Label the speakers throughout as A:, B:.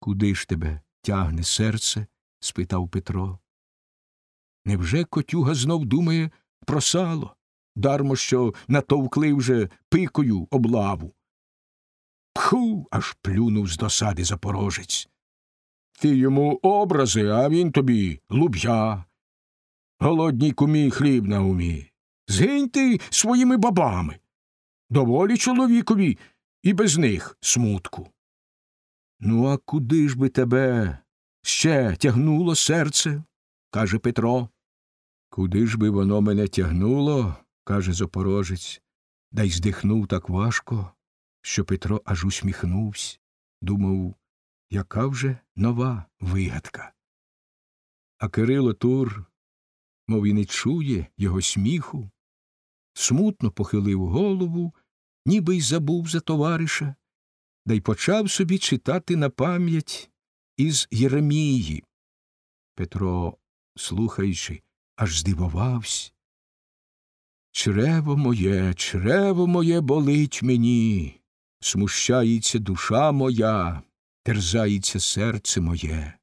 A: Куди ж тебе тягне серце? спитав Петро. Невже котюга знов думає про сало, дармо що натовкли вже пикою облаву? Пху. аж плюнув з досади запорожець. Ти йому образи, а він тобі луб'я. Голодній кумі хліб на умі. Згинь ти своїми бабами. Доволі чоловікові і без них смутку. Ну, а куди ж би тебе ще тягнуло серце? каже Петро. Куди ж би воно мене тягнуло, каже запорожець, да й здихнув так важко, що Петро аж усміхнувся, думав, яка вже нова вигадка. А Кирило Тур, мов і не чує його сміху, смутно похилив голову, ніби й забув за товариша, да й почав собі читати на пам'ять із Єремії. Петро, слухаючи, аж здивувався. Чрево моє, чрево моє болить мені, смущається душа моя, терзається серце моє.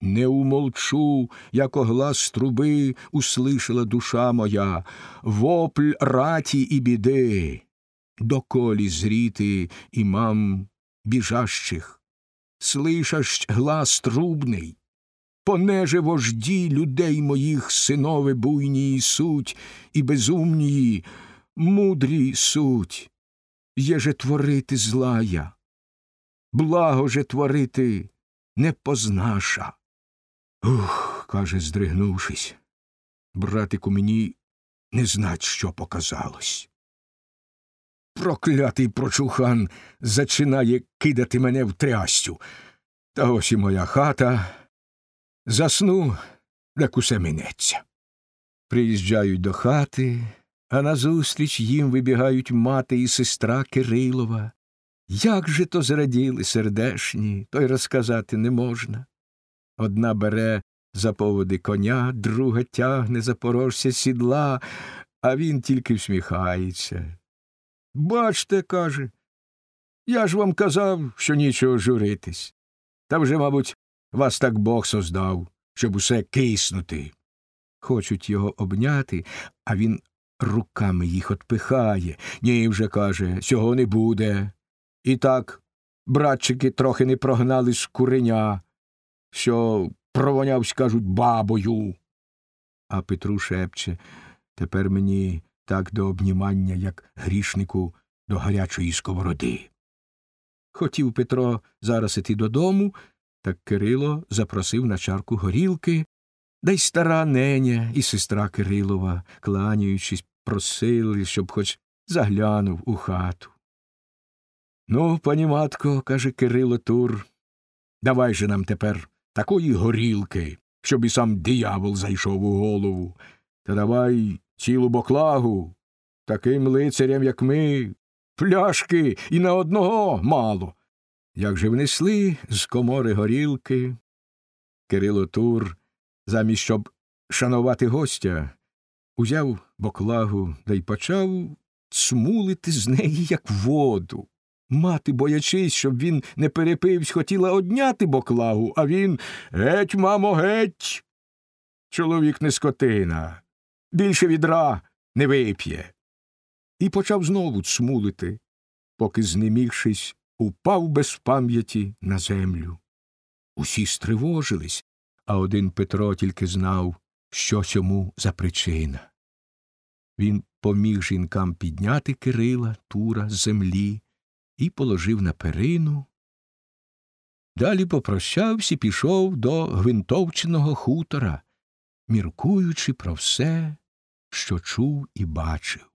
A: Не умолчу, як оглас труби услышала душа моя, вопль раті і біди, доколі зріти імам біжащих, слышащ глас трубний, понеже вожді людей моїх синови буйні суть і безумнії, мудрі суть, єже творити злая, благо же творити не познаша. Ух, каже, здригнувшись, братику, мені не знать, що показалось. Проклятий прочухан зачинає кидати мене в трястю. Та ось і моя хата. Засну, як усе минеться. Приїжджають до хати, а назустріч їм вибігають мати і сестра Кирилова. Як же то зраділи сердешні, то й розказати не можна. Одна бере за поводи коня, друга тягне запорожця сідла, а він тільки всміхається. Бачте, каже, я ж вам казав, що нічого журитись. Та вже, мабуть, вас так Бог создав, щоб усе киснути. Хочуть його обняти, а він руками їх отпихає. Ні, вже каже, цього не буде. І так братчики трохи не прогнали з куреня, що провоняв, скажуть, бабою. А Петру шепче тепер мені так до обнімання, як грішнику до гарячої сковороди. Хотів Петро зараз іти додому, так Кирило запросив на чарку горілки, да й стара неня і сестра Кирилова, кланяючись, просили, щоб хоч заглянув у хату. Ну, пані матко, каже Кирило Тур, давай же нам тепер такої горілки, щоб і сам диявол зайшов у голову. Та давай цілу боклагу, таким лицарям, як ми, пляшки і на одного мало. Як же внесли з комори горілки, Кирило Тур, замість щоб шанувати гостя, узяв боклагу да й почав цмулити з неї, як воду. Мати, боячись, щоб він не перепивсь, хотіла одняти боклагу, а він геть, мамо, геть. Чоловік не скотина, більше відра не вип'є. І почав знову цмулити, поки, знемігшись, упав без пам'яті на землю. Усі стривожились, а один Петро тільки знав, що цьому за причина. Він поміг жінкам підняти Кирила, Тура з землі і положив на перину. Далі попрощався і пішов до гвинтовченого хутора, міркуючи про все, що чув і бачив.